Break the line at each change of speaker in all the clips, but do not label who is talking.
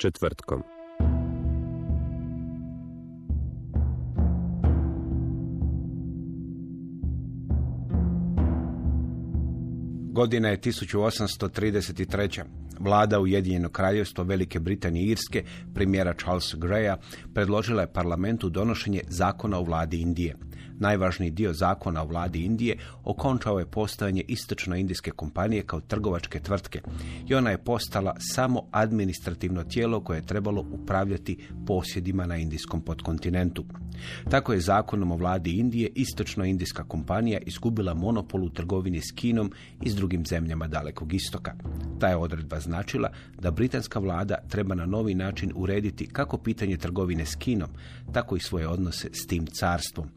Četvrtkom.
Godina je 1833. Vlada Ujedinjenog kraljevstva Velike Britanije i Irske, premijera Charles Greya, predložila je parlamentu donošenje zakona o vladi Indije. Najvažniji dio zakona o vladi Indije okončao je postojanje istočno-indijske kompanije kao trgovačke tvrtke i ona je postala samo administrativno tijelo koje je trebalo upravljati posjedima na indijskom podkontinentu. Tako je zakonom o vladi Indije istočno-indijska kompanija izgubila monopol u trgovini s Kinom i s drugim zemljama dalekog istoka. Ta je odredba značila da britanska vlada treba na novi način urediti kako pitanje trgovine s Kinom, tako i svoje odnose s tim carstvom.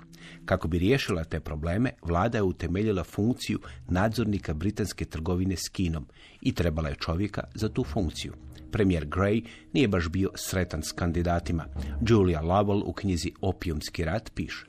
Kako bi riješila te probleme, vlada je utemeljila funkciju nadzornika britanske trgovine s Kinom i trebala je čovjeka za tu funkciju. Premijer Gray nije baš bio sretan s kandidatima. Julia Lovell u knjizi Opijumski rat piše.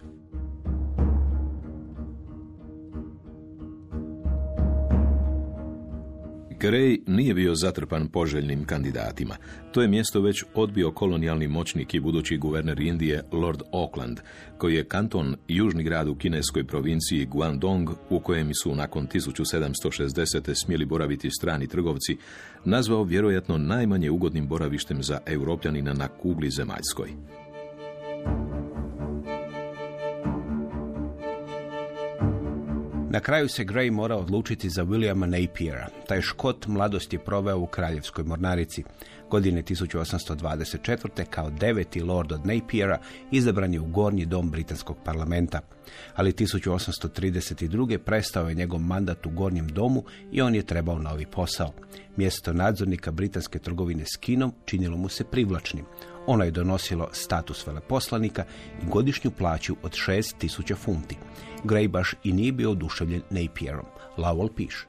Gray nije bio zatrpan poželjnim kandidatima. To je mjesto već odbio kolonijalni moćnik i budući guverner Indije Lord Auckland, koji je kanton južni grad u kineskoj provinciji Guangdong, u kojem su nakon 1760. smjeli boraviti strani trgovci, nazvao vjerojatno najmanje ugodnim boravištem za europljanina na kugli zemaljskoj.
Na kraju se Gray mora odlučiti za Williama Napiera. Taj škot mladost je proveo u Kraljevskoj mornarici. Godine 1824. kao deveti lord od Napiera izabran je u gornji dom britanskog parlamenta. Ali 1832. prestao je njegov mandat u gornjem domu i on je trebao novi posao. Mjesto nadzornika britanske trgovine s Kinom činilo mu se privlačnim. Ono je donosilo status veleposlanika i godišnju plaću od 6000 funti. Gray baš i nije bio oduševljen Napierom. Lowell piše.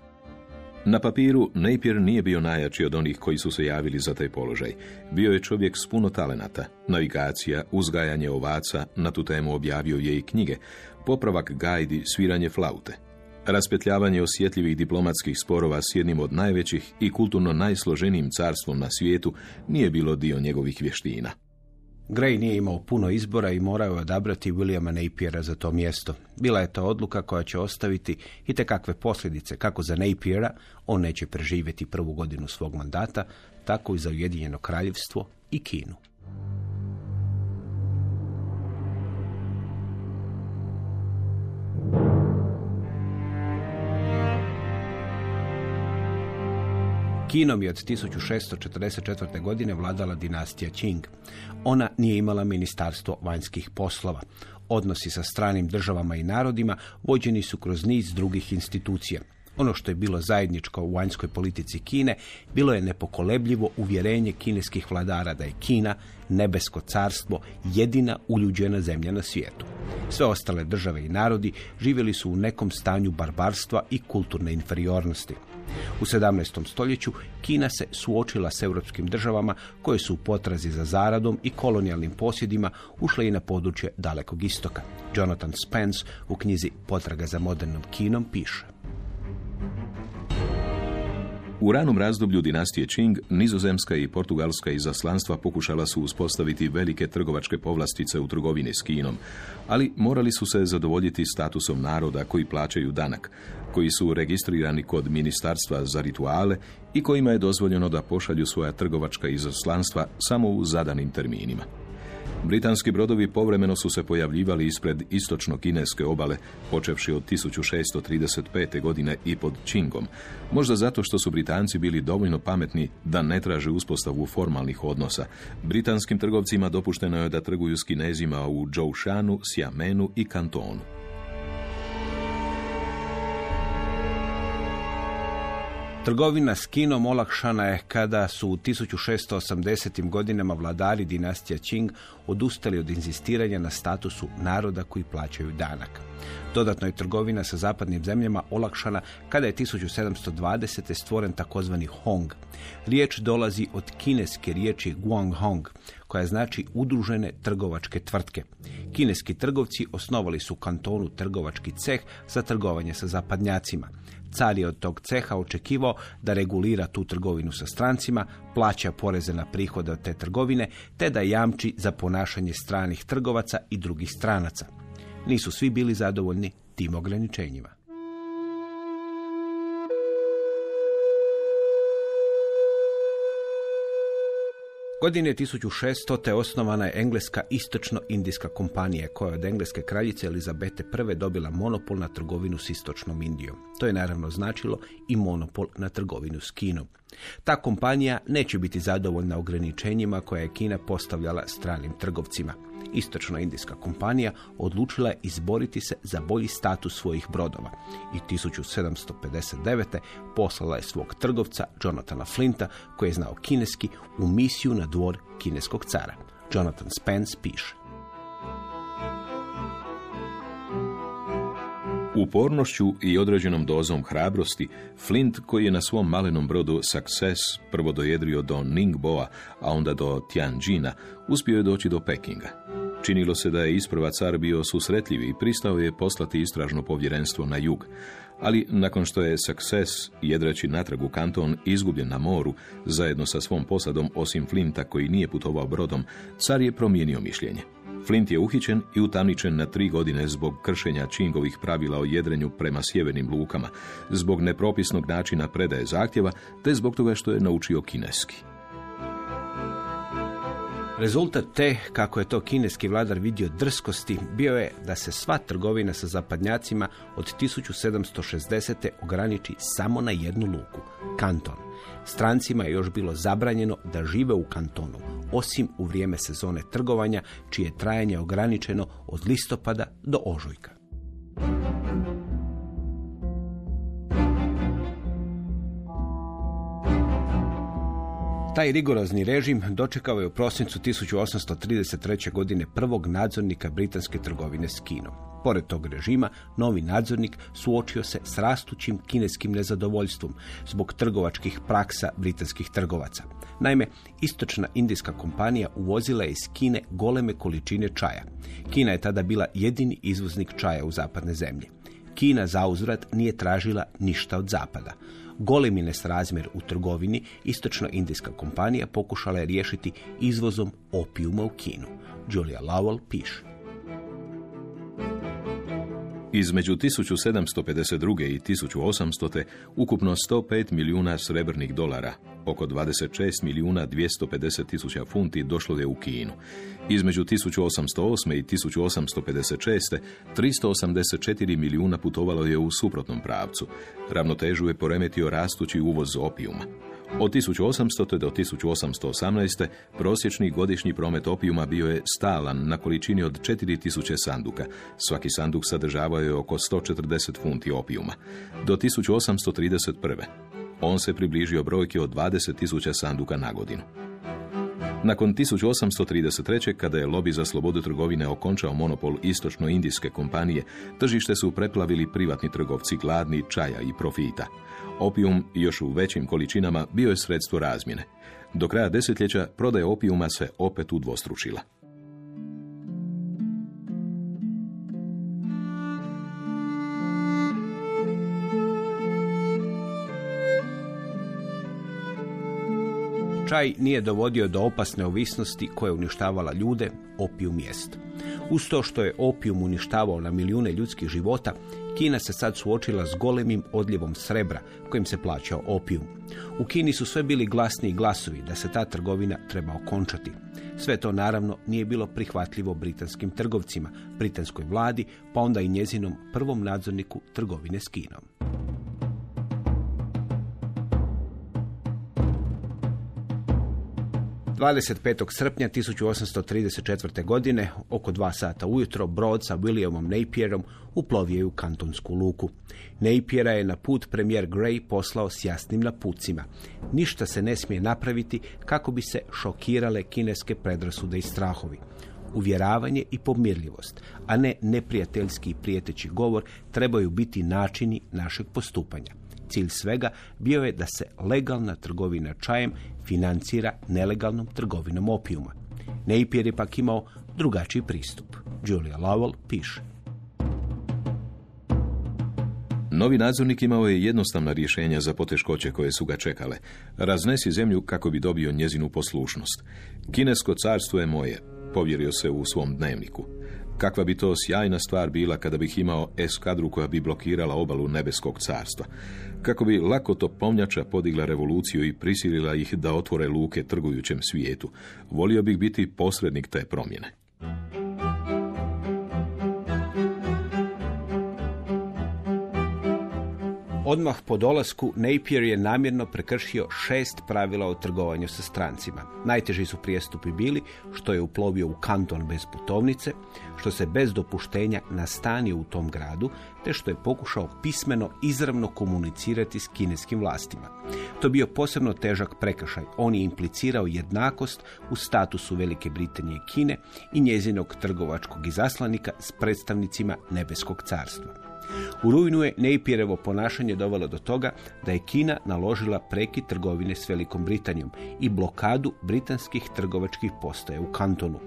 Na papiru Napier nije bio najjači od onih koji su se javili za taj položaj. Bio je čovjek s puno talenata, navigacija, uzgajanje ovaca, na tu temu objavio je i knjige, popravak gajdi, sviranje flaute. Raspetljavanje osjetljivih diplomatskih sporova s jednim od najvećih i kulturno najsloženijim carstvom na svijetu nije bilo dio njegovih vještina.
Gray nije imao puno izbora i morao je odabrati Williama Napiera za to mjesto. Bila je to odluka koja će ostaviti i te kakve posljedice, kako za Napiera, on neće preživjeti prvu godinu svog mandata, tako i za Ujedinjeno kraljevstvo i Kinu. Kinom je od 1644. godine vladala dinastija Qing. Ona nije imala ministarstvo vanjskih poslova. Odnosi sa stranim državama i narodima vođeni su kroz niz drugih institucija. Ono što je bilo zajedničko u vanjskoj politici Kine bilo je nepokolebljivo uvjerenje kineskih vladara da je Kina, nebesko carstvo, jedina uljuđena zemlja na svijetu. Sve ostale države i narodi živjeli su u nekom stanju barbarstva i kulturne inferiornosti. U 17. stoljeću Kina se suočila s europskim državama koje su u potrazi za zaradom i kolonijalnim posjedima ušle i na područje dalekog istoka. Jonathan Spence u knjizi Potraga za modernom Kinom piše.
U ranom razdoblju dinastije Qing, nizozemska i portugalska izaslanstva pokušala su uspostaviti velike trgovačke povlastice u trgovini s Kinom, ali morali su se zadovoljiti statusom naroda koji plaćaju danak, koji su registrirani kod ministarstva za rituale i kojima je dozvoljeno da pošalju svoja trgovačka izaslanstva samo u zadanim terminima. Britanski brodovi povremeno su se pojavljivali ispred istočno-kineske obale, počevši od 1635. godine i pod Čingom. Možda zato što su Britanci bili dovoljno pametni da ne traže uspostavu formalnih odnosa. Britanskim trgovcima dopušteno je da trguju s Kinezima u Zhoushanu, Xiamenu i Kantonu.
Trgovina s Kinom olakšana je kada su u 1680. godinama vladari dinastija Qing odustali od inzistiranja na statusu naroda koji plaćaju danak. Dodatno je trgovina sa zapadnim zemljama olakšana kada je 1720. stvoren takozvani Hong. Riječ dolazi od kineske riječi Guanghong, koja znači udružene trgovačke tvrtke. Kineski trgovci osnovali su kantonu trgovački ceh za trgovanje sa zapadnjacima. Car je od tog ceha očekivao da regulira tu trgovinu sa strancima, plaća poreze na prihode od te trgovine, te da jamči za ponašanje stranih trgovaca i drugih stranaca. Nisu svi bili zadovoljni tim ograničenjima. Godine 1600. te osnovana je engleska istočno-indijska kompanija koja je od engleske kraljice Elizabete I dobila monopol na trgovinu s istočnom Indijom. To je naravno značilo i monopol na trgovinu s Kinom. Ta kompanija neće biti zadovoljna ograničenjima koje je Kina postavljala stranim trgovcima. Istočno-indijska kompanija odlučila je izboriti se za bolji status svojih brodova i 1759. poslala je svog trgovca Jonathana Flinta, koji je znao kineski, u misiju na dvor kineskog cara. Jonathan Spence piše.
Upornošću i određenom dozom hrabrosti, Flint, koji je na svom malenom brodu Success prvo dojedrio do Ningboa, a onda do Tianjina, uspio je doći do Pekinga. Činilo se da je isprva car bio susretljiv i pristao je poslati istražno povjerenstvo na jug. Ali nakon što je Success, jedreći natrag u kanton, izgubljen na moru, zajedno sa svom posadom osim Flinta koji nije putovao brodom, car je promijenio mišljenje. Flint je uhićen i utamničen na tri godine zbog kršenja Čingovih pravila o jedrenju prema sjevernim lukama, zbog nepropisnog načina predaje zahtjeva, te zbog toga što je naučio kineski.
Rezultat te, kako je to kineski vladar vidio drskosti, bio je da se sva trgovina sa zapadnjacima od 1760. ograniči samo na jednu luku, kanton. Strancima je još bilo zabranjeno da žive u kantonu, osim u vrijeme sezone trgovanja, čije je trajanje ograničeno od listopada do ožujka. Taj rigorozni režim dočekao je u prosincu 1833. godine prvog nadzornika britanske trgovine s Kinom. Pored tog režima, novi nadzornik suočio se s rastućim kineskim nezadovoljstvom zbog trgovačkih praksa britanskih trgovaca. Naime, istočna indijska kompanija uvozila je iz Kine goleme količine čaja. Kina je tada bila jedini izvoznik čaja u zapadne zemlje. Kina za uzvrat nije tražila ništa od zapada golemi nesrazmjer u trgovini, istočno-indijska kompanija pokušala je riješiti izvozom opijuma u Kinu. Julia Lowell piše.
Između 1752. i 1800. ukupno 105 milijuna srebrnih dolara, oko 26 milijuna 250 tisuća funti došlo je u Kinu. Između 1808. i 1856. 384 milijuna putovalo je u suprotnom pravcu. Ravnotežu je poremetio rastući uvoz opijuma. Od 1800. do 1818. prosječni godišnji promet opijuma bio je stalan na količini od 4000 sanduka. Svaki sanduk sadržavao je oko 140 funti opijuma. Do 1831. On se približio brojki od 20.000 sanduka na godinu. Nakon 1833. kada je lobi za slobodu trgovine okončao monopol istočno-indijske kompanije, tržište su preplavili privatni trgovci gladni čaja i profita. Opijum još u većim količinama bio je sredstvo razmjene. Do kraja desetljeća prodaja opijuma se opet udvostručila.
Čaj nije dovodio do opasne ovisnosti koja je uništavala ljude, opijum jest. Uz to što je opijum uništavao na milijune ljudskih života, Kina se sad suočila s golemim odljevom srebra kojim se plaćao opijum. U Kini su sve bili glasni glasovi da se ta trgovina treba okončati. Sve to naravno nije bilo prihvatljivo britanskim trgovcima, britanskoj vladi, pa onda i njezinom prvom nadzorniku trgovine s Kinom. 25. srpnja 1834. godine, oko dva sata ujutro, brod sa Williamom Napierom uplovio je u kantonsku luku. Napiera je na put premijer Gray poslao s jasnim napucima. Ništa se ne smije napraviti kako bi se šokirale kineske predrasude i strahovi. Uvjeravanje i pomirljivost, a ne neprijateljski i prijeteći govor trebaju biti načini našeg postupanja. Cilj svega bio je da se legalna trgovina čajem financira nelegalnom trgovinom opijuma. Napier je pak imao drugačiji pristup. Julia Lowell piše.
Novi nadzornik imao je jednostavna rješenja za poteškoće koje su ga čekale. Raznesi zemlju kako bi dobio njezinu poslušnost. Kinesko carstvo je moje, povjerio se u svom dnevniku. Kakva bi to sjajna stvar bila kada bih imao eskadru koja bi blokirala obalu nebeskog carstva. Kako bi lako to pomnjača podigla revoluciju i prisilila ih da otvore luke trgujućem svijetu. Volio bih biti posrednik te promjene.
Odmah po dolasku Napier je namjerno prekršio šest pravila o trgovanju sa strancima. Najteži su prijestupi bili što je uplovio u kanton bez putovnice, što se bez dopuštenja nastanio u tom gradu, te što je pokušao pismeno izravno komunicirati s kineskim vlastima. To bio posebno težak prekršaj. On je implicirao jednakost u statusu Velike Britanije i Kine i njezinog trgovačkog izaslanika s predstavnicima Nebeskog carstva. U rujnu je Napierevo ponašanje dovelo do toga da je Kina naložila prekid trgovine s Velikom Britanijom i blokadu britanskih trgovačkih postaja u kantonu.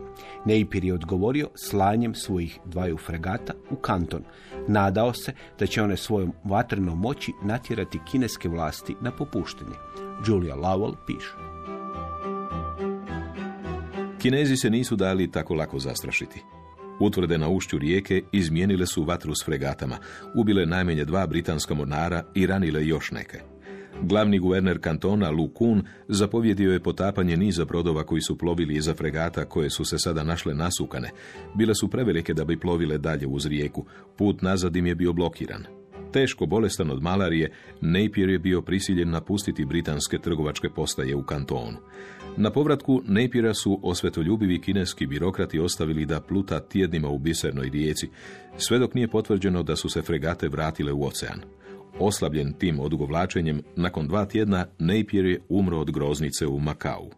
Napier je odgovorio slanjem svojih dvaju fregata u kanton. Nadao se da će one svojom vatrenom moći natjerati kineske vlasti na popuštenje. Julia Lowell piše.
Kinezi se nisu dali tako lako zastrašiti. Utvrde na ušću rijeke izmijenile su vatru s fregatama, ubile najmanje dva britanska mornara i ranile još neke. Glavni guverner kantona Lu Kun zapovjedio je potapanje niza brodova koji su plovili iza fregata koje su se sada našle nasukane. Bile su prevelike da bi plovile dalje uz rijeku. Put nazad im je bio blokiran. Teško bolestan od malarije, Napier je bio prisiljen napustiti britanske trgovačke postaje u kantonu. Na povratku Napiera su osvetoljubivi kineski birokrati ostavili da pluta tjednima u bisernoj rijeci, sve dok nije potvrđeno da su se fregate vratile u ocean. Oslabljen tim odugovlačenjem, nakon dva tjedna Napier je umro od groznice u Makau.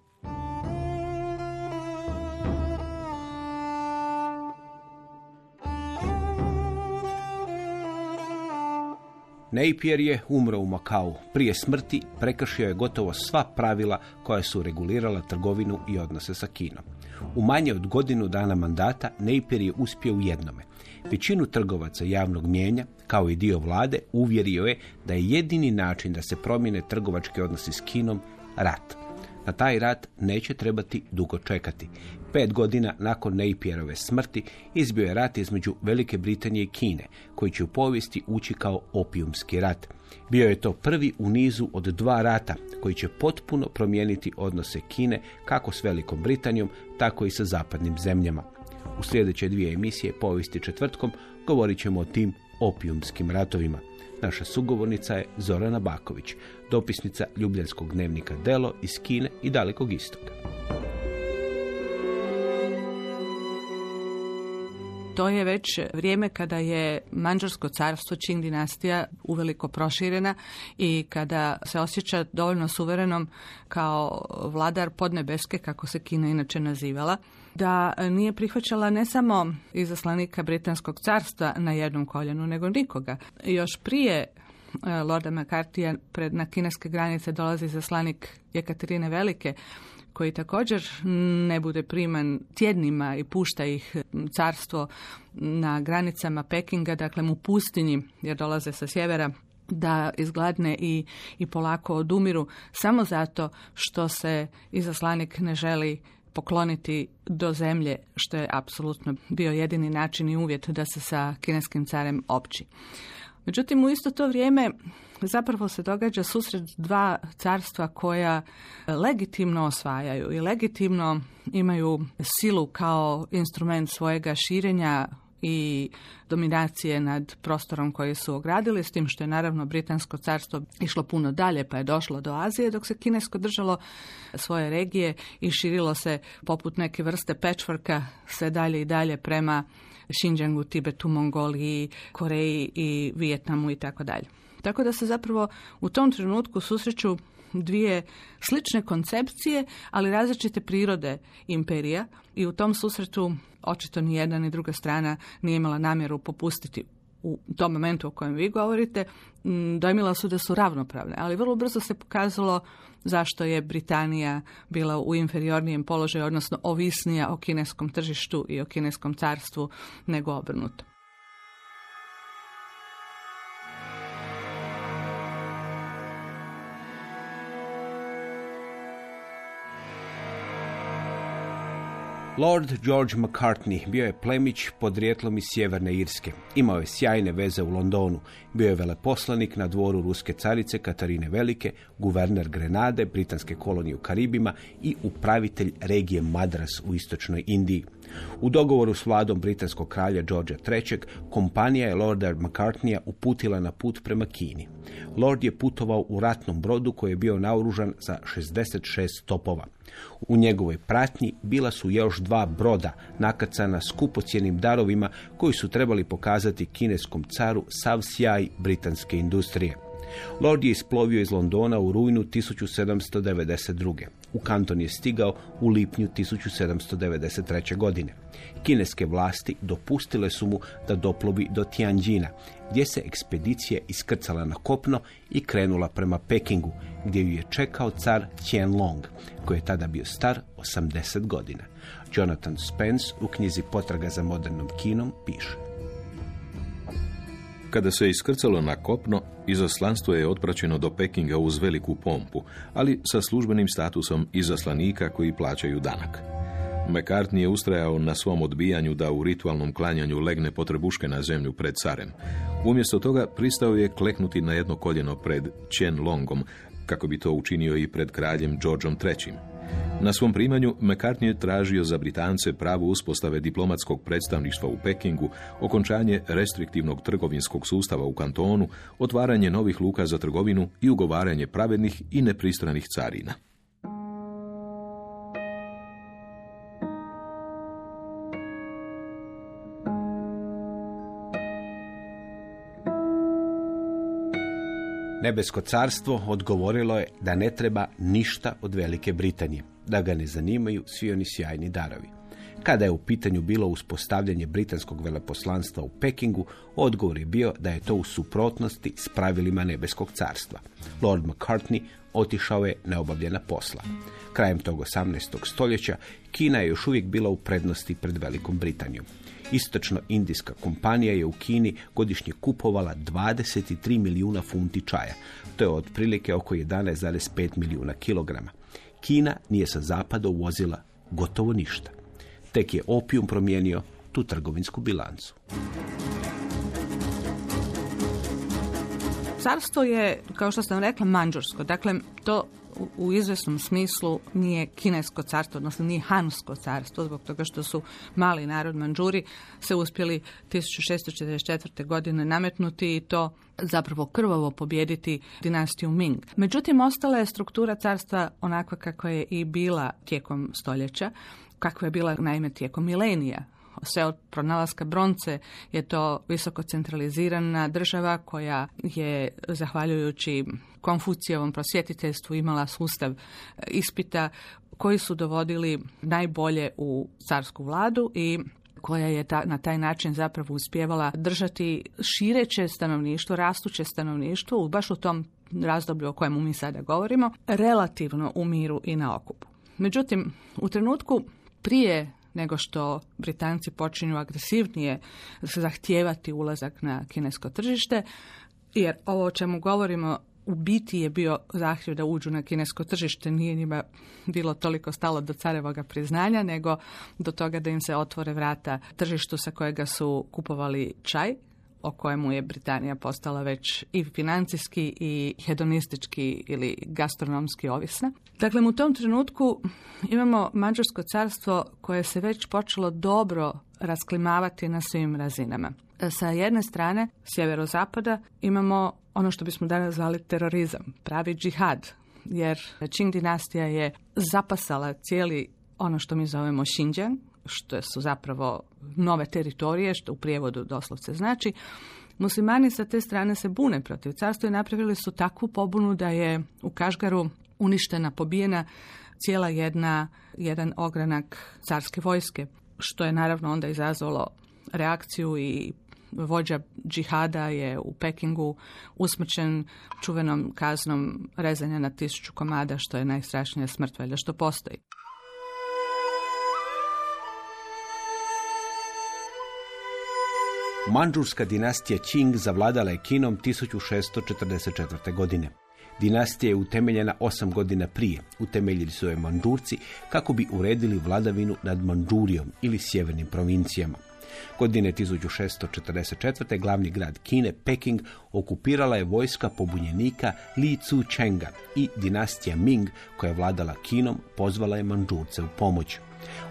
Napier je umro u Makau. Prije smrti prekršio je gotovo sva pravila koja su regulirala trgovinu i odnose sa Kinom. U manje od godinu dana mandata Napier je uspio u jednome. Većinu trgovaca javnog mijenja, kao i dio vlade, uvjerio je da je jedini način da se promijene trgovački odnosi s Kinom rat. Na taj rat neće trebati dugo čekati. Pet godina nakon Napierove smrti izbio je rat između Velike Britanije i Kine, koji će u povijesti ući kao opijumski rat. Bio je to prvi u nizu od dva rata koji će potpuno promijeniti odnose Kine kako s Velikom Britanijom, tako i sa zapadnim zemljama. U sljedeće dvije emisije povijesti četvrtkom govorit ćemo o tim opijumskim ratovima. Naša sugovornica je Zorana Baković, dopisnica Ljubljanskog dnevnika Delo iz Kine i Dalekog istoka.
To je već vrijeme kada je Manđarsko carstvo, Čing dinastija, uveliko proširena i kada se osjeća dovoljno suverenom kao vladar podnebeske, kako se Kina inače nazivala, da nije prihvaćala ne samo izaslanika Britanskog carstva na jednom koljenu, nego nikoga. Još prije e, Lorda McCarthyja pred na kineske granice dolazi zaslanik Jekaterine Velike, koji također ne bude priman tjednima i pušta ih carstvo na granicama Pekinga, dakle u pustinji jer dolaze sa sjevera da izgladne i, i polako odumiru samo zato što se izaslanik ne želi pokloniti do zemlje, što je apsolutno bio jedini način i uvjet da se sa kineskim carem opći. Međutim, u isto to vrijeme zapravo se događa susret dva carstva koja legitimno osvajaju i legitimno imaju silu kao instrument svojega širenja i dominacije nad prostorom koji su ogradili, s tim što je naravno Britansko carstvo išlo puno dalje pa je došlo do Azije, dok se Kinesko držalo svoje regije i širilo se poput neke vrste patchworka sve dalje i dalje prema Xinjiangu, Tibetu, Mongoliji, Koreji i Vijetnamu i tako dalje. Tako da se zapravo u tom trenutku susreću dvije slične koncepcije, ali različite prirode imperija i u tom susretu očito ni jedna ni druga strana nije imala namjeru popustiti u tom momentu o kojem vi govorite, dojmila su da su ravnopravne, ali vrlo brzo se pokazalo zašto je Britanija bila u inferiornijem položaju, odnosno ovisnija o kineskom tržištu i o kineskom carstvu nego obrnuto.
Lord George McCartney bio je plemić podrijetlom iz Sjeverne Irske. Imao je sjajne veze u Londonu. Bio je veleposlanik na dvoru ruske carice Katarine Velike, guverner Grenade, britanske kolonije u Karibima i upravitelj regije Madras u istočnoj Indiji. U dogovoru s vladom britanskog kralja Georgea III. kompanija je Lorda McCartneya uputila na put prema Kini. Lord je putovao u ratnom brodu koji je bio naoružan za 66 topova. U njegovoj pratnji bila su još dva broda nakacana skupocjenim darovima koji su trebali pokazati kineskom caru sav sjaj britanske industrije. Lord je isplovio iz Londona u rujnu 1792. U kanton je stigao u lipnju 1793. godine. Kineske vlasti dopustile su mu da doplovi do Tianjina, gdje se ekspedicija iskrcala na kopno i krenula prema Pekingu, gdje ju je čekao car Qianlong, koji je tada bio star 80 godina. Jonathan Spence u knjizi Potraga za modernom kinom piše.
Kada se iskrcalo na kopno, izaslanstvo je otpraćeno do Pekinga uz veliku pompu, ali sa službenim statusom izaslanika koji plaćaju danak. McCartney je ustrajao na svom odbijanju da u ritualnom klanjanju legne potrebuške na zemlju pred carem. Umjesto toga pristao je kleknuti na jedno koljeno pred Chen Longom, kako bi to učinio i pred kraljem Georgeom III. Na svom primanju McCartney je tražio za Britance pravu uspostave diplomatskog predstavništva u Pekingu, okončanje restriktivnog trgovinskog sustava u kantonu, otvaranje novih luka za trgovinu i ugovaranje pravednih i nepristranih carina.
Nebesko carstvo odgovorilo je da ne treba ništa od Velike Britanije, da ga ne zanimaju svi oni sjajni darovi. Kada je u pitanju bilo uspostavljanje britanskog veleposlanstva u Pekingu, odgovor je bio da je to u suprotnosti s pravilima Nebeskog carstva. Lord McCartney otišao je neobavljena posla. Krajem tog 18. stoljeća Kina je još uvijek bila u prednosti pred Velikom Britanijom. Istočno-indijska kompanija je u Kini godišnje kupovala 23 milijuna funti čaja. To je otprilike oko 11,5 milijuna kilograma. Kina nije sa zapada uvozila gotovo ništa. Tek je opijum promijenio tu trgovinsku bilancu.
Carstvo je, kao što sam rekla, manđursko. Dakle, to u izvesnom smislu nije kinesko carstvo, odnosno nije hansko carstvo, zbog toga što su mali narod Manđuri se uspjeli 1644. godine nametnuti i to zapravo krvavo pobijediti dinastiju Ming. Međutim, ostala je struktura carstva onakva kakva je i bila tijekom stoljeća, kakva je bila naime tijekom milenija sve od pronalaska bronce je to visoko centralizirana država koja je, zahvaljujući Konfucijevom prosvjetiteljstvu, imala sustav ispita koji su dovodili najbolje u carsku vladu i koja je ta, na taj način zapravo uspjevala držati šireće stanovništvo, rastuće stanovništvo, baš u tom razdoblju o kojemu mi sada govorimo, relativno u miru i na okupu. Međutim, u trenutku prije nego što Britanci počinju agresivnije zahtijevati ulazak na kinesko tržište, jer ovo o čemu govorimo u biti je bio zahtjev da uđu na kinesko tržište, nije njima bilo toliko stalo do carevoga priznanja, nego do toga da im se otvore vrata tržištu sa kojega su kupovali čaj o kojemu je Britanija postala već i financijski i hedonistički ili gastronomski ovisna. Dakle, u tom trenutku imamo Mađarsko carstvo koje se već počelo dobro rasklimavati na svim razinama. Sa jedne strane, sjeverozapada, imamo ono što bismo danas zvali terorizam, pravi džihad, jer Qing dinastija je zapasala cijeli ono što mi zovemo Xinjiang, što su zapravo nove teritorije, što u prijevodu doslovce znači, muslimani sa te strane se bune protiv carstva i napravili su takvu pobunu da je u Kažgaru uništena, pobijena cijela jedna, jedan ogranak carske vojske, što je naravno onda izazvalo reakciju i vođa džihada je u Pekingu usmrćen čuvenom kaznom rezanja na tisuću komada, što je najstrašnija smrt valjda što postoji.
Manđurska dinastija Qing zavladala je Kinom 1644. godine. Dinastija je utemeljena osam godina prije. Utemeljili su je Manđurci kako bi uredili vladavinu nad Manđurijom ili sjevernim provincijama. Godine 1644. glavni grad Kine, Peking, okupirala je vojska pobunjenika Li Cu Chenga i dinastija Ming, koja je vladala Kinom, pozvala je Manđurce u pomoć.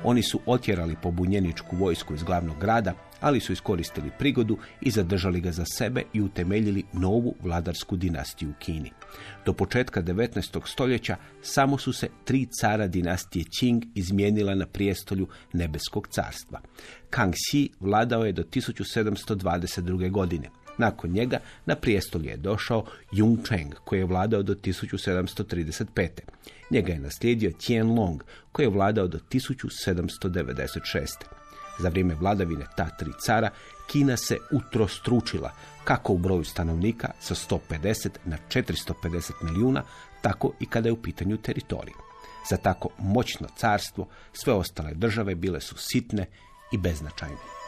Oni su otjerali pobunjeničku vojsku iz glavnog grada, ali su iskoristili prigodu i zadržali ga za sebe i utemeljili novu vladarsku dinastiju u Kini. Do početka 19. stoljeća samo su se tri cara dinastije Qing izmijenila na prijestolju Nebeskog carstva. Kang Xi vladao je do 1722. godine. Nakon njega na prijestolje je došao Jung Cheng, koji je vladao do 1735. Njega je naslijedio Long, koji je vladao do 1796. Za vrijeme vladavine ta tri cara Kina se utrostručila, kako u broju stanovnika sa 150 na 450 milijuna, tako i kada je u pitanju teritorij. Za tako moćno carstvo sve ostale države bile su sitne i beznačajne.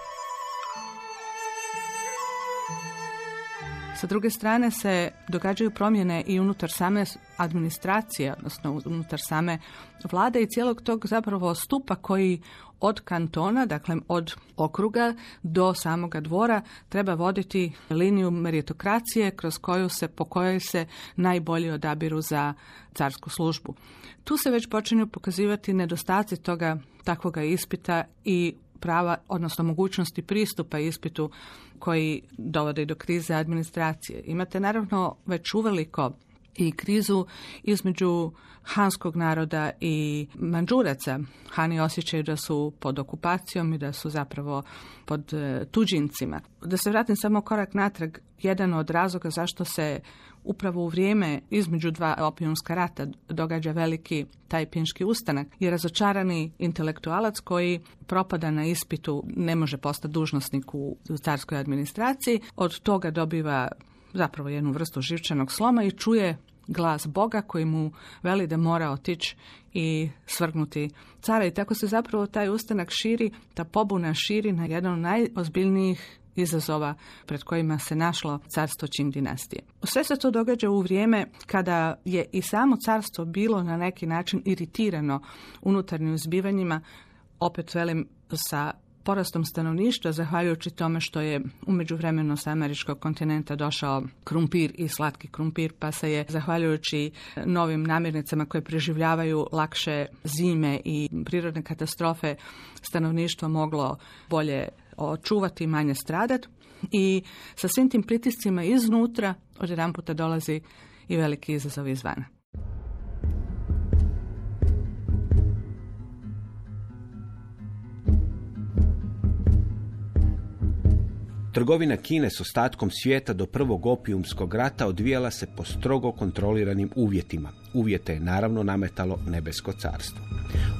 Sa druge strane se događaju promjene i unutar same administracije, odnosno unutar same vlade i cijelog tog zapravo stupa koji od kantona, dakle od okruga do samoga dvora treba voditi liniju meritokracije kroz koju se, po kojoj se najbolji odabiru za carsku službu. Tu se već počinju pokazivati nedostaci toga takvoga ispita i prava, odnosno mogućnosti pristupa ispitu koji dovode do krize administracije. Imate naravno već uveliko i krizu između hanskog naroda i manđuraca. Hani osjećaju da su pod okupacijom i da su zapravo pod e, tuđincima. Da se vratim samo korak natrag, jedan od razloga zašto se upravo u vrijeme između dva opijumska rata događa veliki taj pinški ustanak je razočarani intelektualac koji propada na ispitu, ne može postati dužnosnik u carskoj administraciji, od toga dobiva zapravo jednu vrstu živčanog sloma i čuje glas Boga koji mu veli da mora otići i svrgnuti cara. I tako se zapravo taj ustanak širi, ta pobuna širi na jedan od najozbiljnijih izazova pred kojima se našlo carstvo Qing dinastije. Sve se to događa u vrijeme kada je i samo carstvo bilo na neki način iritirano unutarnjim zbivanjima, opet velim sa porastom stanovništva, zahvaljujući tome što je u međuvremenu sa američkog kontinenta došao krumpir i slatki krumpir, pa se je, zahvaljujući novim namirnicama koje preživljavaju lakše zime i prirodne katastrofe, stanovništvo moglo bolje očuvati i manje stradati. I sa svim tim pritiscima iznutra od jedan dolazi i veliki izazov izvana.
Trgovina Kine s ostatkom svijeta do prvog opijumskog rata odvijala se po strogo kontroliranim uvjetima. Uvjete je naravno nametalo nebesko carstvo.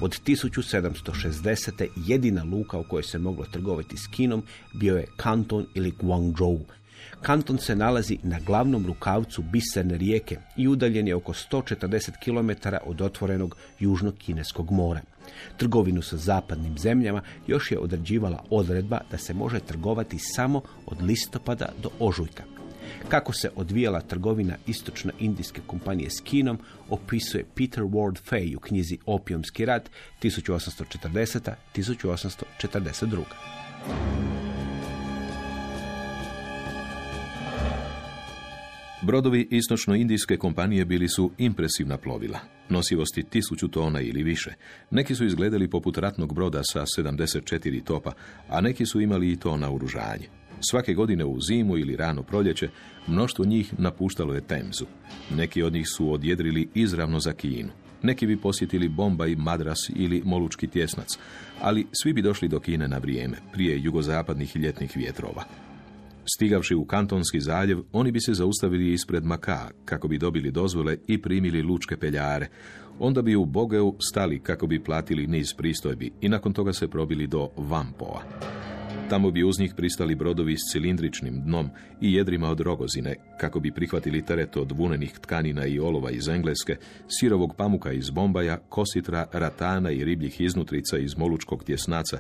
Od 1760. jedina luka u kojoj se moglo trgovati s Kinom bio je Kanton ili Guangzhou. Kanton se nalazi na glavnom rukavcu biserne rijeke i udaljen je oko 140 km od otvorenog južnog kineskog mora. Trgovinu sa zapadnim zemljama još je određivala odredba da se može trgovati samo od listopada do ožujka. Kako se odvijala trgovina istočno indijske kompanije s Kinom, opisuje Peter Ward Fay u knjizi Opijumski rat 1840-1842.
Brodovi istočno-indijske kompanije bili su impresivna plovila, nosivosti tisuću tona ili više. Neki su izgledali poput ratnog broda sa 74 topa, a neki su imali i to na uružanje. Svake godine u zimu ili rano proljeće mnoštvo njih napuštalo je Temzu. Neki od njih su odjedrili izravno za Kinu. Neki bi posjetili Bombaj, Madras ili Molučki tjesnac, ali svi bi došli do Kine na vrijeme, prije jugozapadnih ljetnih vjetrova. Stigavši u Kantonski zaljev, oni bi se zaustavili ispred Maka, kako bi dobili dozvole i primili lučke peljare. Onda bi u Bogeu stali kako bi platili niz pristojbi i nakon toga se probili do Vampoa. Tamo bi uz njih pristali brodovi s cilindričnim dnom i jedrima od rogozine, kako bi prihvatili teret od vunenih tkanina i olova iz Engleske, sirovog pamuka iz Bombaja, kositra, ratana i ribljih iznutrica iz Molučkog tjesnaca,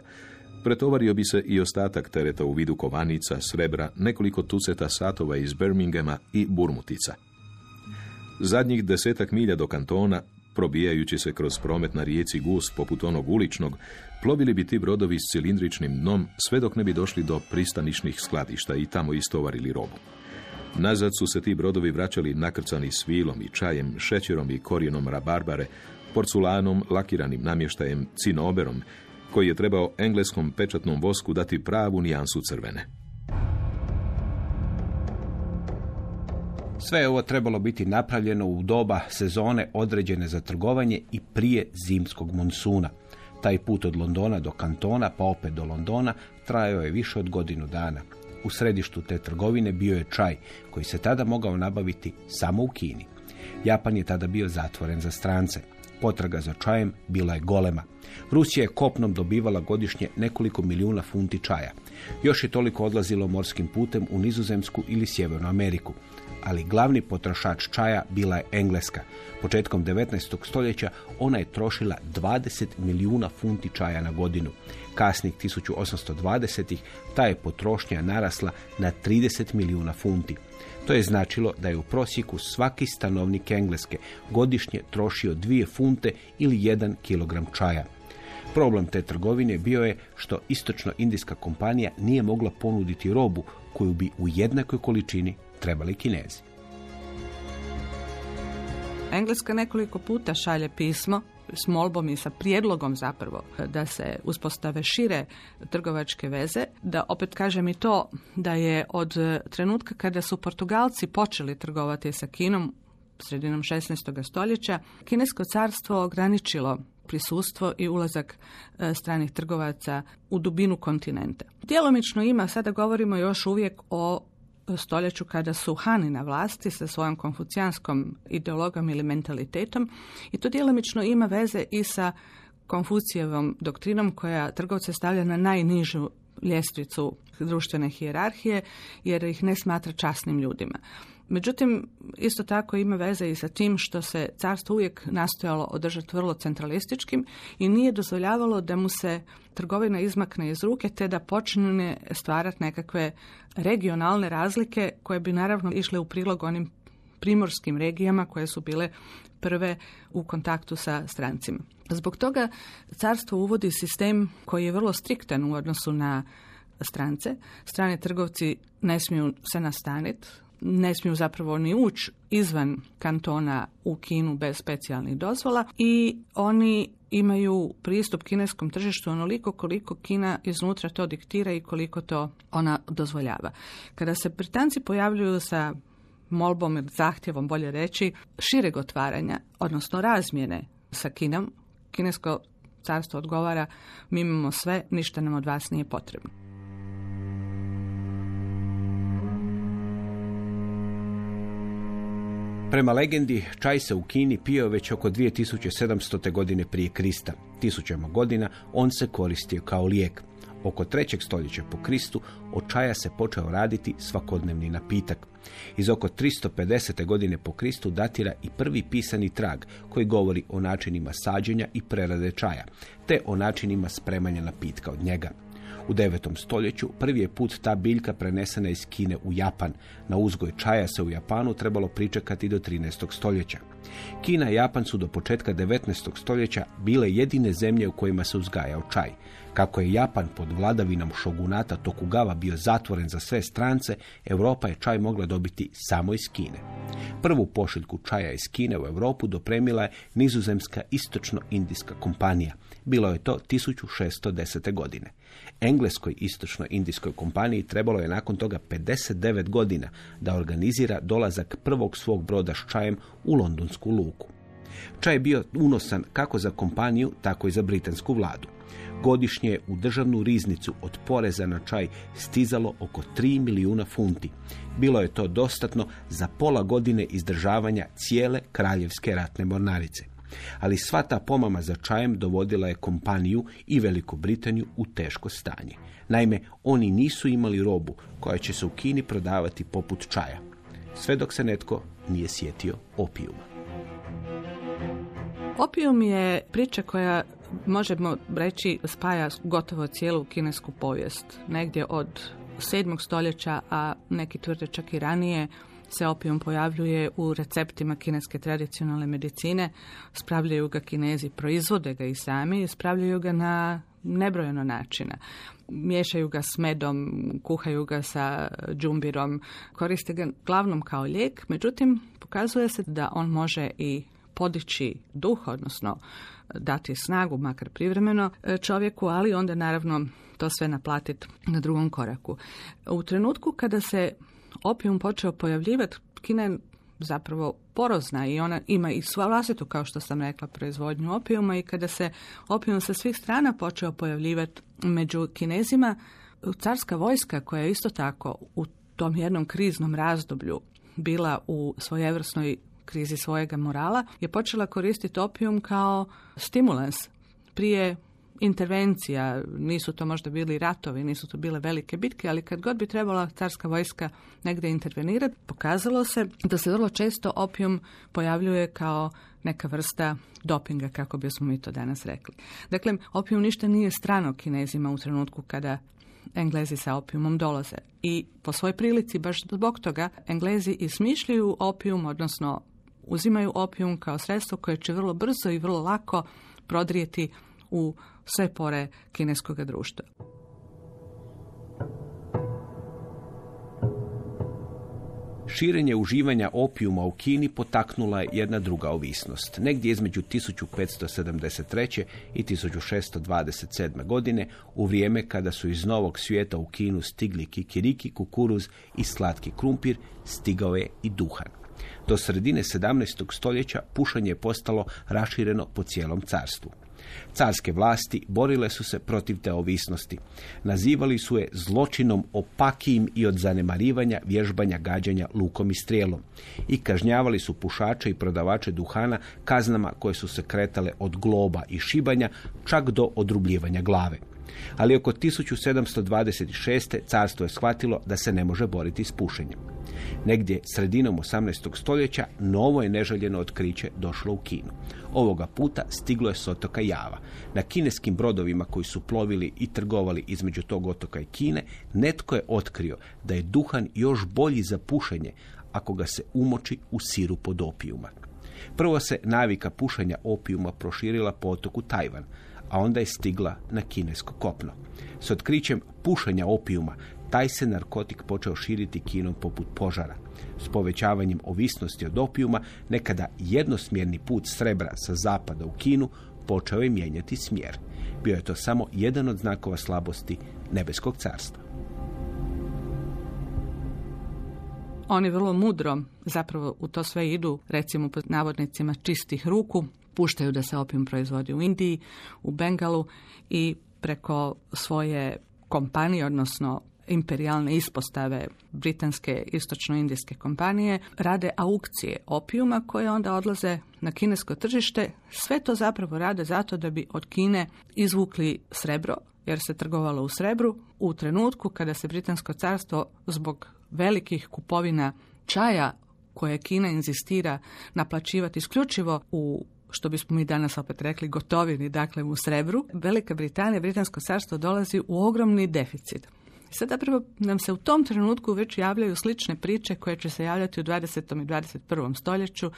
Pretovario bi se i ostatak tereta u vidu kovanica, srebra, nekoliko tuceta satova iz Birminghama i burmutica. Zadnjih desetak milja do kantona, probijajući se kroz promet na rijeci Gus poput onog uličnog, plovili bi ti brodovi s cilindričnim dnom sve dok ne bi došli do pristanišnih skladišta i tamo istovarili robu. Nazad su se ti brodovi vraćali nakrcani svilom i čajem, šećerom i korijenom rabarbare, porculanom, lakiranim namještajem, cinoberom koji je trebao engleskom pečatnom vosku dati pravu nijansu crvene.
Sve je ovo trebalo biti napravljeno u doba sezone određene za trgovanje i prije zimskog monsuna. Taj put od Londona do Kantona, pa opet do Londona, trajao je više od godinu dana. U središtu te trgovine bio je čaj, koji se tada mogao nabaviti samo u Kini. Japan je tada bio zatvoren za strance. Potraga za čajem bila je golema. Rusija je kopnom dobivala godišnje nekoliko milijuna funti čaja. Još je toliko odlazilo morskim putem u Nizozemsku ili Sjevernu Ameriku. Ali glavni potrošač čaja bila je Engleska. Početkom 19. stoljeća ona je trošila 20 milijuna funti čaja na godinu. Kasnih 1820. ta je potrošnja narasla na 30 milijuna funti. To je značilo da je u prosjeku svaki stanovnik Engleske godišnje trošio dvije funte ili jedan kilogram čaja. Problem te trgovine bio je što istočno-indijska kompanija nije mogla ponuditi robu koju bi u jednakoj količini trebali kinezi.
Engleska nekoliko puta šalje pismo s molbom i sa prijedlogom zapravo da se uspostave šire trgovačke veze, da opet kažem i to da je od trenutka kada su Portugalci počeli trgovati sa Kinom sredinom 16. stoljeća, Kinesko carstvo ograničilo prisustvo i ulazak e, stranih trgovaca u dubinu kontinenta. Djelomično ima, sada govorimo još uvijek o stoljeću kada su Hani na vlasti sa svojom konfucijanskom ideologom ili mentalitetom i to djelomično ima veze i sa Konfucijevom doktrinom koja trgovce stavlja na najnižu ljestvicu društvene hijerarhije jer ih ne smatra časnim ljudima. Međutim, isto tako ima veze i sa tim što se carstvo uvijek nastojalo održati vrlo centralističkim i nije dozvoljavalo da mu se trgovina izmakne iz ruke te da počne stvarati nekakve regionalne razlike koje bi naravno išle u prilog onim primorskim regijama koje su bile prve u kontaktu sa strancima. Zbog toga carstvo uvodi sistem koji je vrlo striktan u odnosu na strance. Strani trgovci ne smiju se nastaniti, ne smiju zapravo ni ući izvan kantona u Kinu bez specijalnih dozvola i oni imaju pristup kineskom tržištu onoliko koliko Kina iznutra to diktira i koliko to ona dozvoljava. Kada se Britanci pojavljuju sa molbom ili zahtjevom, bolje reći, šireg otvaranja, odnosno razmjene sa Kinom, kinesko carstvo odgovara mi imamo sve, ništa nam od vas nije potrebno.
Prema legendi, čaj se u Kini pio već oko 2700. godine prije Krista. Tisućama godina on se koristio kao lijek. Oko trećeg stoljeća po Kristu od čaja se počeo raditi svakodnevni napitak. Iz oko 350. godine po Kristu datira i prvi pisani trag koji govori o načinima sađenja i prerade čaja, te o načinima spremanja napitka od njega. U 9. stoljeću prvi je put ta biljka prenesena iz Kine u Japan. Na uzgoj čaja se u Japanu trebalo pričekati do 13. stoljeća. Kina i Japan su do početka 19. stoljeća bile jedine zemlje u kojima se uzgajao čaj. Kako je Japan pod vladavinom šogunata Tokugawa bio zatvoren za sve strance, Europa je čaj mogla dobiti samo iz Kine. Prvu pošiljku čaja iz Kine u Europu dopremila je nizozemska istočno-indijska kompanija. Bilo je to 1610. godine. Engleskoj istočno-indijskoj kompaniji trebalo je nakon toga 59 godina da organizira dolazak prvog svog broda s čajem u londonsku luku. Čaj je bio unosan kako za kompaniju, tako i za britansku vladu. Godišnje je u državnu riznicu od poreza na čaj stizalo oko 3 milijuna funti. Bilo je to dostatno za pola godine izdržavanja cijele kraljevske ratne mornarice. Ali sva ta pomama za čajem dovodila je kompaniju i Veliku Britaniju u teško stanje. Naime, oni nisu imali robu koja će se u Kini prodavati poput čaja. Sve dok se netko nije sjetio opijuma.
Opijum je priča koja možemo reći spaja gotovo cijelu kinesku povijest. Negdje od 7. stoljeća, a neki tvrde čak i ranije, se opijum pojavljuje u receptima kineske tradicionalne medicine. Spravljaju ga kinezi, proizvode ga i sami, spravljaju ga na nebrojeno načina. Miješaju ga s medom, kuhaju ga sa džumbirom, koriste ga glavnom kao lijek, međutim pokazuje se da on može i podići duh, odnosno dati snagu, makar privremeno e, čovjeku, ali onda naravno to sve naplatiti na drugom koraku. U trenutku kada se opijum počeo pojavljivati, Kina je zapravo porozna i ona ima i sva vlastitu, kao što sam rekla, proizvodnju opijuma i kada se opijum sa svih strana počeo pojavljivati među kinezima, carska vojska koja je isto tako u tom jednom kriznom razdoblju bila u svojevrsnoj krizi svojega morala, je počela koristiti opijum kao stimulans. Prije intervencija, nisu to možda bili ratovi, nisu to bile velike bitke, ali kad god bi trebala carska vojska negdje intervenirati, pokazalo se da se vrlo često opijum pojavljuje kao neka vrsta dopinga, kako bismo mi to danas rekli. Dakle, opijum ništa nije strano kinezima u trenutku kada Englezi sa opijumom dolaze. I po svojoj prilici, baš zbog toga, Englezi i smišljaju opijum, odnosno uzimaju opijum kao sredstvo koje će vrlo brzo i vrlo lako prodrijeti u sve pore kineskog društva.
Širenje uživanja opijuma u Kini potaknula je jedna druga ovisnost. Negdje između 1573. i 1627. godine, u vrijeme kada su iz Novog svijeta u Kinu stigli kikiriki, kukuruz i slatki krumpir, stigao je i duhan. Do sredine 17. stoljeća pušanje je postalo rašireno po cijelom carstvu. Carske vlasti borile su se protiv te ovisnosti. Nazivali su je zločinom opakijim i od zanemarivanja vježbanja gađanja lukom i strijelom. I kažnjavali su pušače i prodavače duhana kaznama koje su se kretale od globa i šibanja čak do odrubljivanja glave ali oko 1726. carstvo je shvatilo da se ne može boriti s pušenjem. Negdje sredinom 18. stoljeća novo je neželjeno otkriće došlo u Kinu. Ovoga puta stiglo je s otoka Java. Na kineskim brodovima koji su plovili i trgovali između tog otoka i Kine, netko je otkrio da je duhan još bolji za pušenje ako ga se umoči u siru pod opijuma. Prvo se navika pušenja opijuma proširila po otoku Tajvan, a onda je stigla na kinesko kopno. S otkrićem pušenja opijuma taj se narkotik počeo širiti kinom poput požara. S povećavanjem ovisnosti od opijuma, nekada jednosmjerni put srebra sa zapada u Kinu počeo je mijenjati smjer. Bio je to samo jedan od znakova slabosti nebeskog carstva.
Oni vrlo mudro zapravo u to sve idu, recimo pod navodnicima čistih ruku, puštaju da se opijum proizvodi u Indiji, u Bengalu i preko svoje kompanije, odnosno imperijalne ispostave britanske istočno-indijske kompanije rade aukcije opijuma koje onda odlaze na kinesko tržište. Sve to zapravo rade zato da bi od Kine izvukli srebro, jer se trgovalo u srebru, u trenutku kada se Britansko carstvo zbog velikih kupovina čaja koje Kina inzistira naplaćivati isključivo u što bismo mi danas opet rekli gotovini, dakle u srebru, Velika Britanija, Britansko carstvo dolazi u ogromni deficit. Sad zapravo nam se u tom trenutku već javljaju slične priče koje će se javljati u 20. i 21. stoljeću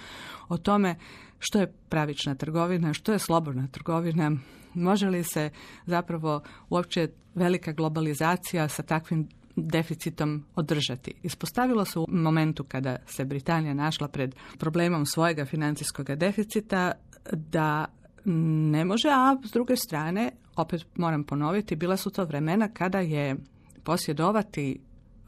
o tome što je pravična trgovina, što je slobodna trgovina, Može li se zapravo uopće velika globalizacija sa takvim deficitom održati. Ispostavilo se u momentu kada se Britanija našla pred problemom svojega financijskog deficita da ne može, a s druge strane, opet moram ponoviti, bila su to vremena kada je posjedovati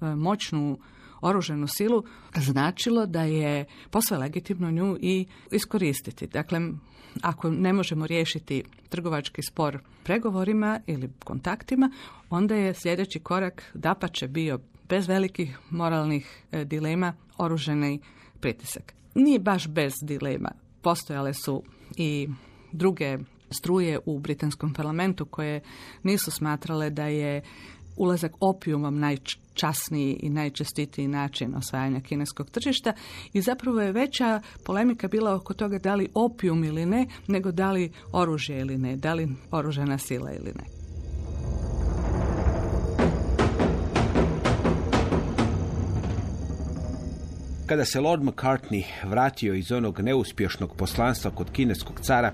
e, moćnu oružanu silu značilo da je posve legitimno nju i iskoristiti. Dakle, ako ne možemo riješiti trgovački spor pregovorima ili kontaktima, onda je sljedeći korak dapače bio bez velikih moralnih e, dilema oruženi pritisak. Nije baš bez dilema. Postojale su i druge struje u britanskom parlamentu koje nisu smatrale da je ulazak opijumom najčasniji i najčestitiji način osvajanja kineskog tržišta i zapravo je veća polemika bila oko toga da li opijum ili ne, nego da li oružje ili ne, da li oružana sila ili ne.
Kada se Lord McCartney vratio iz onog neuspješnog poslanstva kod kineskog cara,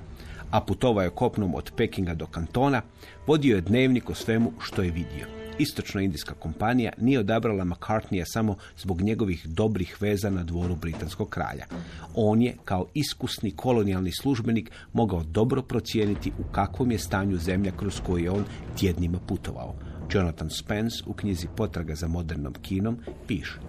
a putovao je kopnom od Pekinga do Kantona, vodio je dnevnik o svemu što je vidio. Istočno-indijska kompanija nije odabrala McCartneya samo zbog njegovih dobrih veza na dvoru britanskog kralja. On je, kao iskusni kolonijalni službenik, mogao dobro procijeniti u kakvom je stanju zemlja kroz koju je on tjednima putovao. Jonathan Spence u knjizi Potraga za modernom kinom piše.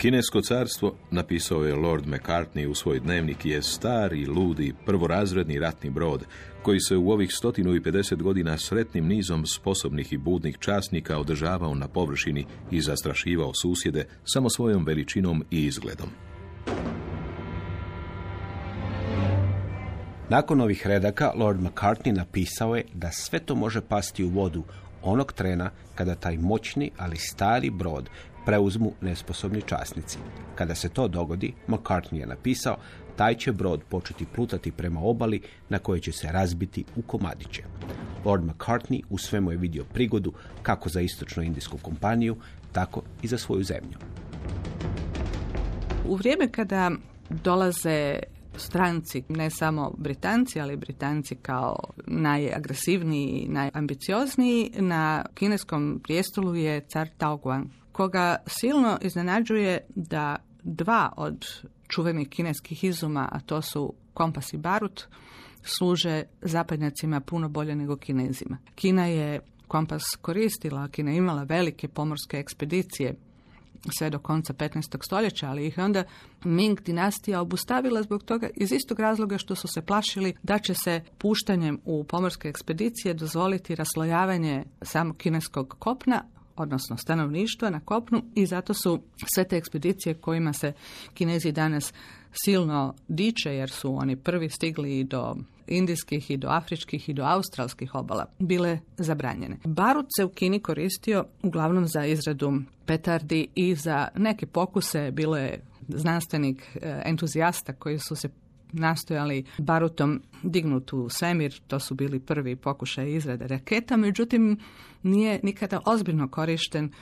Kinesko carstvo, napisao je Lord McCartney u svoj dnevnik, je stari, ludi, prvorazredni ratni brod, koji se u ovih 150 godina sretnim nizom sposobnih i budnih časnika održavao na površini i zastrašivao susjede samo svojom veličinom i izgledom.
Nakon ovih redaka, Lord McCartney napisao je da sve to može pasti u vodu onog trena kada taj moćni, ali stari brod preuzmu nesposobni časnici. Kada se to dogodi, McCartney je napisao, taj će brod početi plutati prema obali na kojoj će se razbiti u komadiće. Lord McCartney u svemu je vidio prigodu kako za istočno-indijsku kompaniju, tako i za svoju zemlju.
U vrijeme kada dolaze stranci, ne samo Britanci, ali Britanci kao najagresivniji i najambiciozniji, na kineskom prijestolu je car Taoguan, koga silno iznenađuje da dva od čuvenih kineskih izuma, a to su kompas i barut, služe zapadnjacima puno bolje nego kinezima. Kina je kompas koristila, Kina je imala velike pomorske ekspedicije sve do konca 15. stoljeća, ali ih onda Ming dinastija obustavila zbog toga iz istog razloga što su se plašili da će se puštanjem u pomorske ekspedicije dozvoliti raslojavanje samog kineskog kopna, odnosno stanovništva na kopnu i zato su sve te ekspedicije kojima se Kinezi danas silno diče jer su oni prvi stigli i do indijskih i do afričkih i do australskih obala bile zabranjene. Barut se u Kini koristio uglavnom za izradu petardi i za neke pokuse bilo je znanstvenik e, entuzijasta koji su se nastojali barutom dignuti u svemir, to su bili prvi pokušaj izrade raketa, međutim nije nikada ozbiljno korišten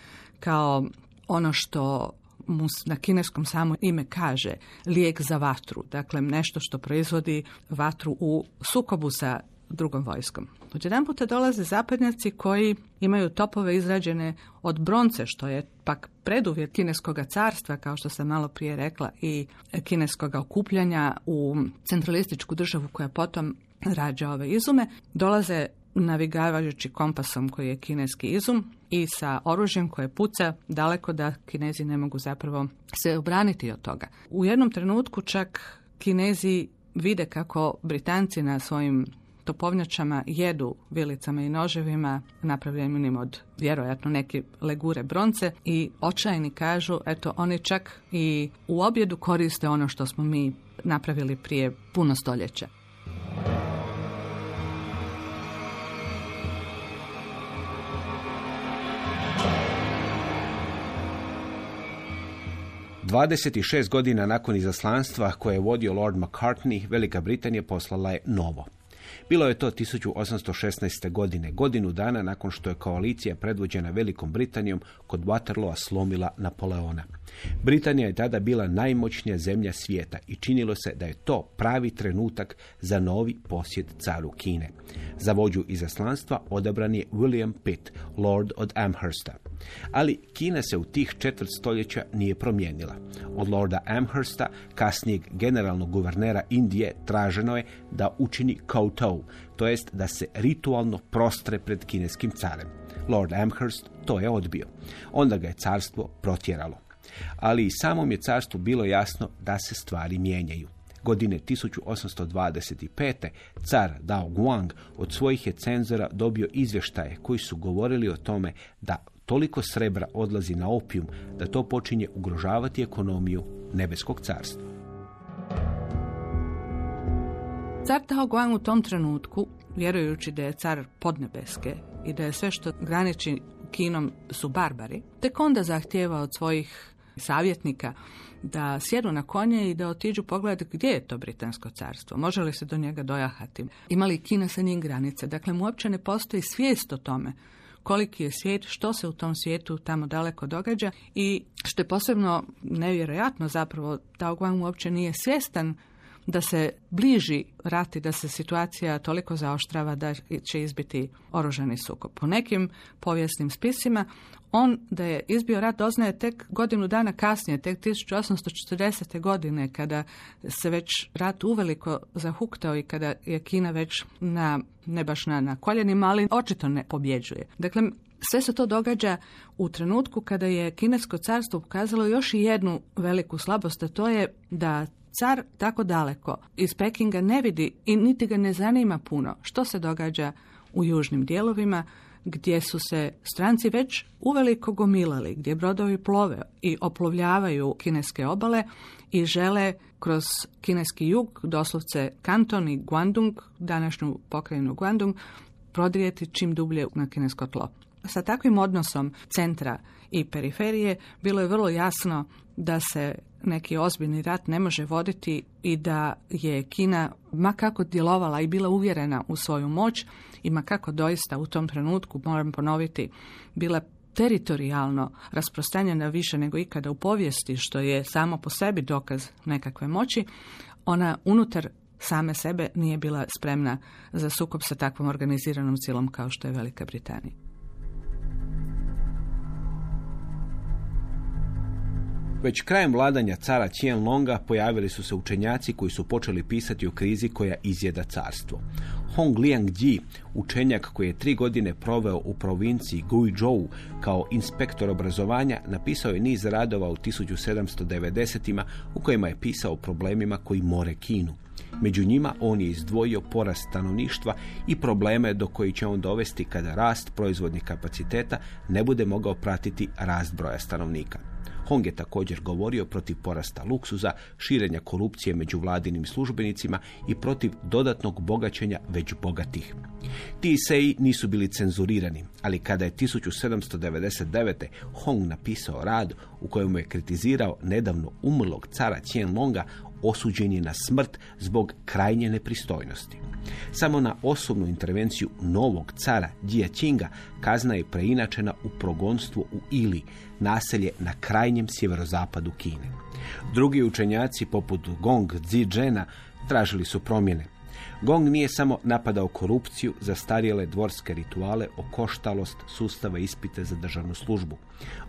kao ono što mu na kineskom samo ime kaže lijek za vatru, dakle nešto što proizvodi vatru u sukobu sa drugom vojskom. Odjedan puta dolaze zapadnjaci koji imaju topove izrađene od bronce, što je pak preduvjet kineskog carstva, kao što sam malo prije rekla, i kineskog okupljanja u centralističku državu koja potom rađa ove izume. Dolaze navigavajući kompasom koji je kineski izum i sa oružjem koje puca daleko da kinezi ne mogu zapravo se obraniti od toga. U jednom trenutku čak kinezi vide kako Britanci na svojim topovnjačama jedu vilicama i noževima napravljenim od vjerojatno neke legure bronce i očajni kažu, eto oni čak i u objedu koriste ono što smo mi napravili prije puno stoljeća.
26 godina nakon izaslanstva koje je vodio Lord McCartney, Velika Britanija poslala je novo. Bilo je to 1816. godine, godinu dana nakon što je koalicija predvođena Velikom Britanijom kod Waterloa slomila Napoleona. Britanija je tada bila najmoćnija zemlja svijeta i činilo se da je to pravi trenutak za novi posjet caru Kine. Za vođu izaslanstva odabran je William Pitt, lord od Amhersta. Ali Kina se u tih četvrt stoljeća nije promijenila. Od lorda Amhersta, kasnijeg generalnog guvernera Indije, traženo je da učini koutou, to jest da se ritualno prostre pred kineskim carem. Lord Amherst to je odbio. Onda ga je carstvo protjeralo. Ali i samom je carstvu bilo jasno da se stvari mijenjaju. Godine 1825. car Dao Guang od svojih je cenzora dobio izvještaje koji su govorili o tome da toliko srebra odlazi na opijum da to počinje ugrožavati ekonomiju nebeskog carstva.
Car Tao Guang u tom trenutku, vjerujući da je car podnebeske i da je sve što graniči Kinom su barbari, tek onda zahtjeva od svojih savjetnika da sjedu na konje i da otiđu pogledati gdje je to britansko carstvo, može li se do njega dojahati, ima li Kina sa njim granice. Dakle, mu uopće ne postoji svijest o tome koliki je svijet, što se u tom svijetu tamo daleko događa i što je posebno nevjerojatno zapravo, Tao Guang uopće nije svjestan da se bliži rat i da se situacija toliko zaoštrava da će izbiti oružani sukob. Po nekim povijesnim spisima on da je izbio rat doznaje tek godinu dana kasnije, tek 1840. godine kada se već rat uveliko zahuktao i kada je Kina već na, ne baš na, na koljenima, ali očito ne pobjeđuje. Dakle, sve se to događa u trenutku kada je Kinesko carstvo pokazalo još i jednu veliku slabost, a to je da car tako daleko iz Pekinga ne vidi i niti ga ne zanima puno što se događa u južnim dijelovima gdje su se stranci već uveliko gomilali, gdje brodovi plove i oplovljavaju kineske obale i žele kroz kineski jug, doslovce Kanton i Guangdong, današnju pokrajinu Guangdong, prodrijeti čim dublje na kinesko tlo. Sa takvim odnosom centra i periferije bilo je vrlo jasno da se neki ozbiljni rat ne može voditi i da je Kina ma kako djelovala i bila uvjerena u svoju moć i ma kako doista u tom trenutku, moram ponoviti, bila teritorijalno rasprostranjena više nego ikada u povijesti, što je samo po sebi dokaz nekakve moći, ona unutar same sebe nije bila spremna za sukob sa takvom organiziranom silom kao što je Velika Britanija.
Već krajem vladanja cara Longa pojavili su se učenjaci koji su počeli pisati o krizi koja izjeda carstvo. Hong Liang-ji, učenjak koji je tri godine proveo u provinciji Guizhou kao inspektor obrazovanja, napisao je niz radova u 1790-ima u kojima je pisao o problemima koji more Kinu. Među njima on je izdvojio porast stanovništva i probleme do koji će on dovesti kada rast proizvodnih kapaciteta ne bude mogao pratiti rast broja stanovnika. Hong je također govorio protiv porasta luksuza, širenja korupcije među vladinim službenicima i protiv dodatnog bogaćenja već bogatih. Ti seji nisu bili cenzurirani, ali kada je 1799. Hong napisao rad u kojemu je kritizirao nedavno umrlog cara Longa, osuđen je na smrt zbog krajnje nepristojnosti. Samo na osobnu intervenciju novog cara Dija Qinga kazna je preinačena u progonstvo u Ili, naselje na krajnjem sjeverozapadu Kine. Drugi učenjaci poput Gong Zijena tražili su promjene. Gong nije samo napadao korupciju, zastarjele dvorske rituale, okoštalost sustava ispite za državnu službu.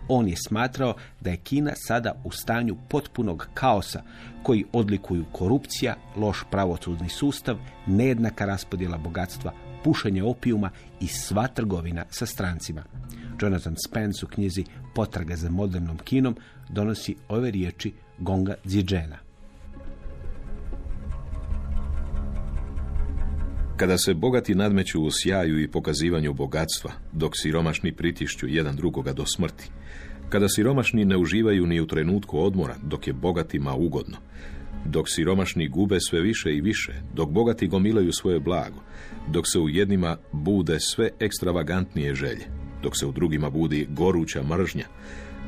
On je smatrao da je Kina sada u stanju potpunog kaosa koji odlikuju korupcija, loš pravosudni sustav, nejednaka raspodjela bogatstva, pušenje opijuma i sva trgovina sa strancima. Jonathan Spence u knjizi Potraga za modernom kinom donosi ove riječi Gonga Zijena.
Kada se bogati nadmeću u sjaju i pokazivanju bogatstva, dok siromašni pritišću jedan drugoga do smrti, kada siromašni ne uživaju ni u trenutku odmora, dok je bogatima ugodno, dok siromašni gube sve više i više, dok bogati gomilaju svoje blago, dok se u jednima bude sve ekstravagantnije želje, dok se u drugima budi goruća mržnja,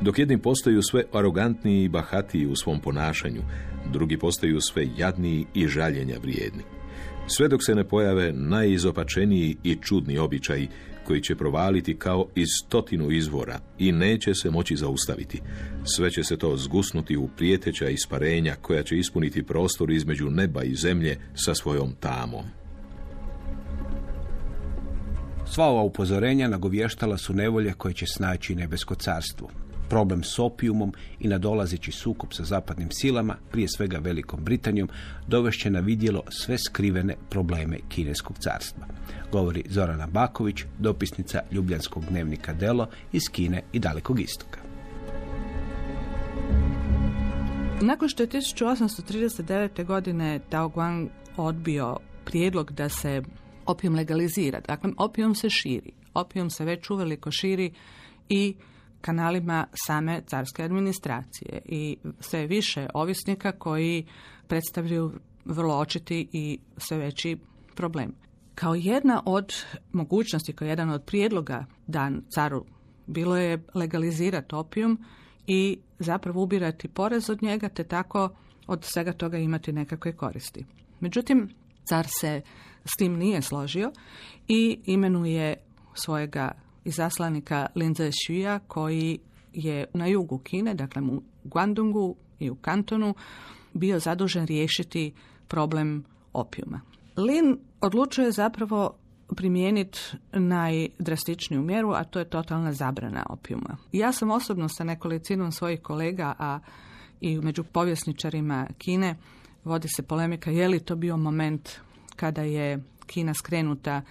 dok jedni postaju sve arogantniji i bahatiji u svom ponašanju, drugi postaju sve jadniji i žaljenja vrijedni Sve dok se ne pojave najizopačeniji i čudni običaji koji će provaliti kao iz stotinu izvora i neće se moći zaustaviti. Sve će se to zgusnuti u prijeteća isparenja koja će ispuniti prostor između neba i zemlje sa svojom tamom.
Sva ova upozorenja nagovještala su nevolje koje će snaći nebesko carstvo. Problem s opijumom i nadolazeći sukob sa zapadnim silama, prije svega Velikom Britanijom, dovešće na vidjelo sve skrivene probleme kineskog carstva. Govori Zorana Baković, dopisnica Ljubljanskog dnevnika Delo iz Kine i Dalekog istoka.
Nakon što je 1839. godine Tao Guang odbio prijedlog da se opijum legalizira, dakle opijum se širi, opijum se već uveliko širi i kanalima same carske administracije i sve više ovisnika koji predstavljaju vrlo očiti i sve veći problem. Kao jedna od mogućnosti, kao jedan od prijedloga dan caru bilo je legalizirati opijum i zapravo ubirati porez od njega te tako od svega toga imati nekakve koristi. Međutim, car se s tim nije složio i imenuje svojega izaslanika Linze Shuya koji je na jugu Kine, dakle u Guangdongu i u Kantonu, bio zadužen riješiti problem opijuma. Lin odlučuje zapravo primijeniti najdrastičniju mjeru, a to je totalna zabrana opijuma. Ja sam osobno sa nekolicinom svojih kolega, a i među povjesničarima Kine vodi se polemika je li to bio moment kada je Kina skrenuta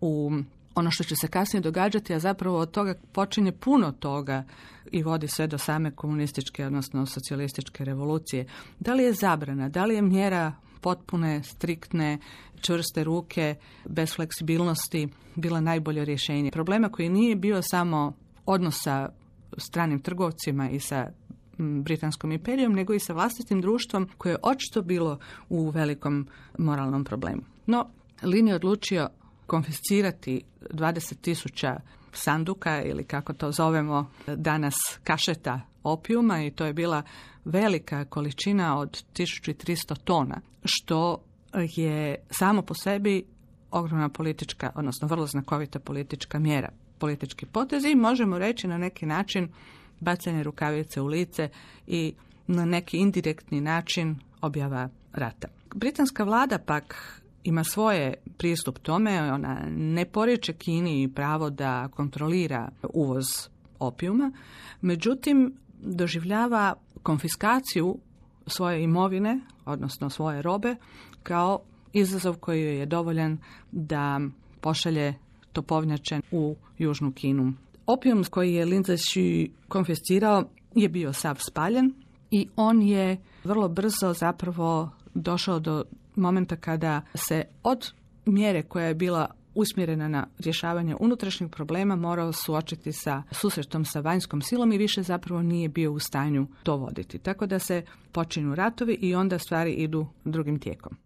u ono što će se kasnije događati, a zapravo od toga počinje puno toga i vodi sve do same komunističke, odnosno socijalističke revolucije. Da li je zabrana, da li je mjera potpune, striktne, čvrste ruke, bez fleksibilnosti bila najbolje rješenje. Problema koji nije bio samo odnos sa stranim trgovcima i sa Britanskom imperijom, nego i sa vlastitim društvom koje je očito bilo u velikom moralnom problemu. No, Lin je odlučio konfiscirati 20 tisuća sanduka ili kako to zovemo danas kašeta opijuma i to je bila velika količina od 1300 tona, što je samo po sebi ogromna politička, odnosno vrlo znakovita politička mjera, politički potez i možemo reći na neki način bacanje rukavice u lice i na neki indirektni način objava rata. Britanska vlada pak ima svoje pristup tome, ona ne poriče Kini pravo da kontrolira uvoz opijuma, međutim doživljava konfiskaciju svoje imovine, odnosno svoje robe, kao izazov koji je dovoljan da pošalje topovnjače u Južnu Kinu. Opijum koji je Lindsay konfiscirao je bio sav spaljen i on je vrlo brzo zapravo došao do momenta kada se od mjere koja je bila usmjerena na rješavanje unutrašnjih problema morao suočiti sa susretom sa vanjskom silom i više zapravo nije bio u stanju to voditi. Tako da se počinju ratovi i onda stvari idu drugim tijekom.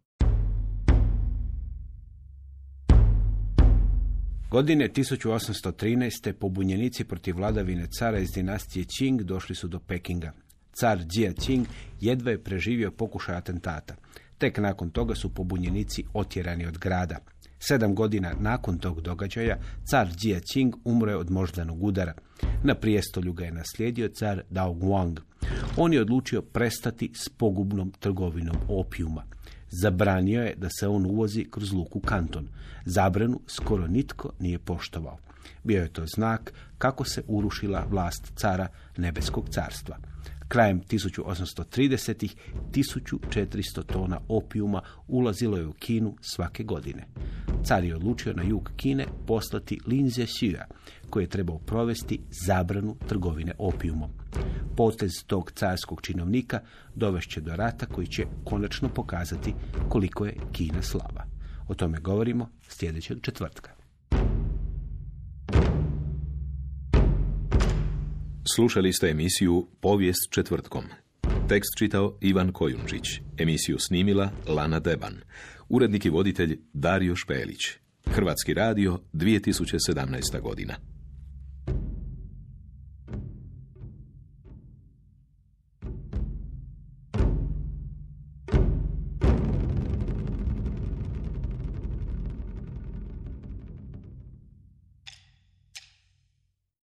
Godine 1813. pobunjenici protiv vladavine cara iz dinastije Qing došli su do Pekinga. Car Jia Qing jedva je preživio pokušaj atentata. Tek nakon toga su pobunjenici otjerani od grada. Sedam godina nakon tog događaja car Jia Qing umro je od moždanog udara. Na prijestolju ga je naslijedio car Dao Guang. On je odlučio prestati s pogubnom trgovinom opijuma. Zabranio je da se on uvozi kroz luku Kanton. Zabranu skoro nitko nije poštovao. Bio je to znak kako se urušila vlast cara Nebeskog carstva. Krajem 1830-ih 1400 tona opijuma ulazilo je u Kinu svake godine. Car je odlučio na jug Kine poslati Lin Zexia, koji je trebao provesti zabranu trgovine opijumom. Potez tog carskog činovnika dovešće do rata koji će konačno pokazati koliko je Kina slava. O tome govorimo sljedećeg četvrtka.
Slušali ste emisiju Povijest četvrtkom. Tekst čitao Ivan Kojundžić. Emisiju snimila Lana Deban. Urednik i voditelj Dario Špelić. Hrvatski radio 2017. godina.